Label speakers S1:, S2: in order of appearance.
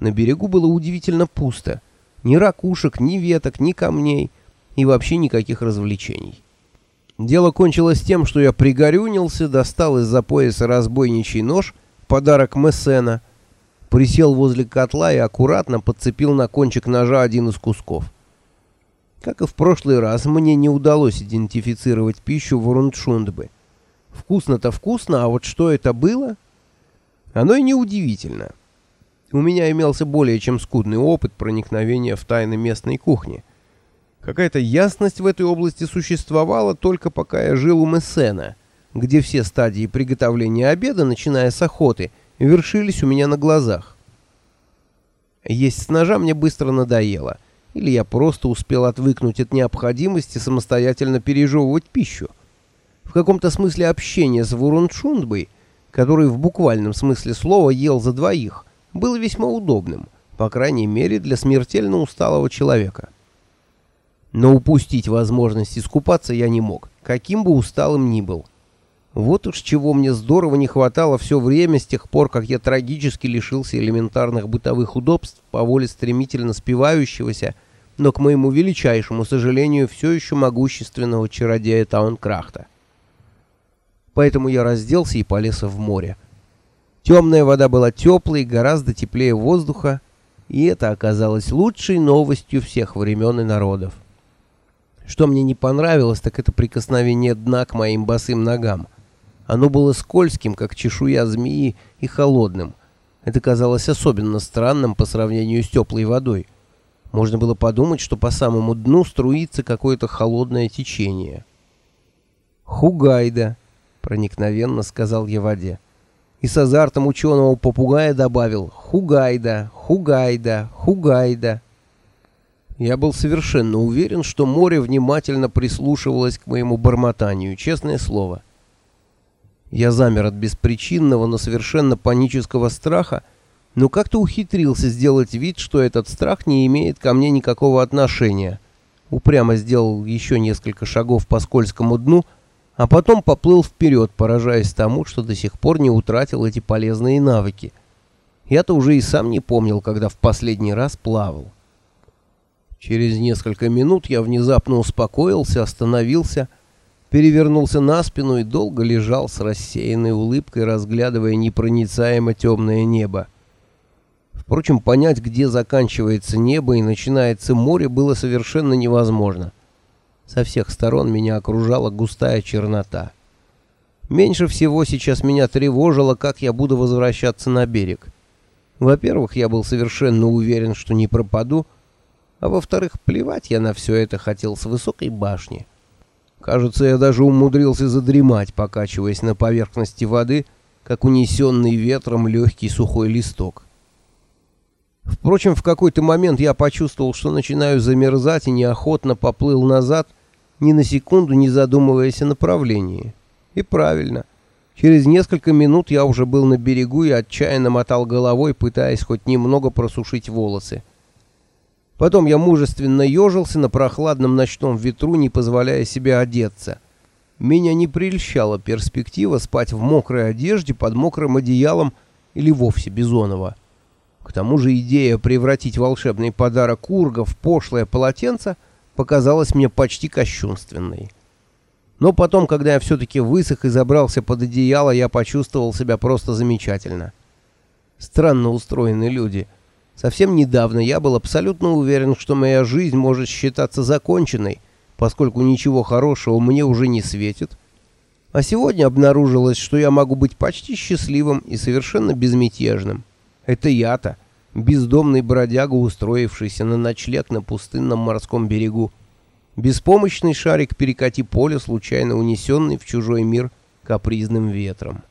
S1: На берегу было удивительно пусто. Ни ракушек, ни веток, ни камней и вообще никаких развлечений. Дело кончилось тем, что я пригорюнился, достал из-за пояса разбойничий нож, подарок Мессена, присел возле котла и аккуратно подцепил на кончик ножа один из кусков. Как и в прошлый раз, мне не удалось идентифицировать пищу в Урундшундбе. Вкусно-то вкусно, а вот что это было? Оно и неудивительно. У меня имелся более чем скудный опыт проникновения в тайны местной кухни. Какая-то ясность в этой области существовала только пока я жил у Мессена, где все стадии приготовления обеда, начиная с охоты, вершились у меня на глазах. Есть с ножа мне быстро надоело, или я просто успел отвыкнуть от необходимости самостоятельно пережевывать пищу. В каком-то смысле общение с Вурунчундбой, который в буквальном смысле слова ел за двоих, было весьма удобным, по крайней мере для смертельно усталого человека. Но упустить возможность искупаться я не мог, каким бы усталым ни был. Вот уж чего мне здорово не хватало все время с тех пор, как я трагически лишился элементарных бытовых удобств по воле стремительно спивающегося, но, к моему величайшему сожалению, все еще могущественного чародея Таункрахта. Поэтому я разделся и полез в море. Темная вода была теплой, гораздо теплее воздуха, и это оказалось лучшей новостью всех времен и народов. Что мне не понравилось, так это прикосновение дна к моим босым ногам. Оно было скользким, как чешуя змеи, и холодным. Это казалось особенно странным по сравнению с теплой водой. Можно было подумать, что по самому дну струится какое-то холодное течение. «Хугайда», — проникновенно сказал я воде и с азартом ученого попугая добавил «Хугайда, Хугайда, Хугайда». Я был совершенно уверен, что море внимательно прислушивалось к моему бормотанию, честное слово. Я замер от беспричинного, но совершенно панического страха, но как-то ухитрился сделать вид, что этот страх не имеет ко мне никакого отношения. Упрямо сделал еще несколько шагов по скользкому дну — а потом поплыл вперед, поражаясь тому, что до сих пор не утратил эти полезные навыки. Я-то уже и сам не помнил, когда в последний раз плавал. Через несколько минут я внезапно успокоился, остановился, перевернулся на спину и долго лежал с рассеянной улыбкой, разглядывая непроницаемо темное небо. Впрочем, понять, где заканчивается небо и начинается море, было совершенно невозможно. Со всех сторон меня окружала густая чернота. Меньше всего сейчас меня тревожило, как я буду возвращаться на берег. Во-первых, я был совершенно уверен, что не пропаду, а во-вторых, плевать я на все это хотел с высокой башни. Кажется, я даже умудрился задремать, покачиваясь на поверхности воды, как унесенный ветром легкий сухой листок. Впрочем, в какой-то момент я почувствовал, что начинаю замерзать и неохотно поплыл назад — ни на секунду не задумываясь о направлении. И правильно. Через несколько минут я уже был на берегу и отчаянно мотал головой, пытаясь хоть немного просушить волосы. Потом я мужественно ежился на прохладном ночном ветру, не позволяя себе одеться. Меня не прельщала перспектива спать в мокрой одежде под мокрым одеялом или вовсе бизонова. К тому же идея превратить волшебный подарок Урга в пошлое полотенце — показалась мне почти кощунственной. Но потом, когда я все-таки высох и забрался под одеяло, я почувствовал себя просто замечательно. Странно устроены люди. Совсем недавно я был абсолютно уверен, что моя жизнь может считаться законченной, поскольку ничего хорошего мне уже не светит. А сегодня обнаружилось, что я могу быть почти счастливым и совершенно безмятежным. Это я-то бездомный бродяга, устроившийся на ночлег на пустынном морском берегу. Беспомощный шарик перекати поля, случайно унесенный в чужой мир капризным ветром.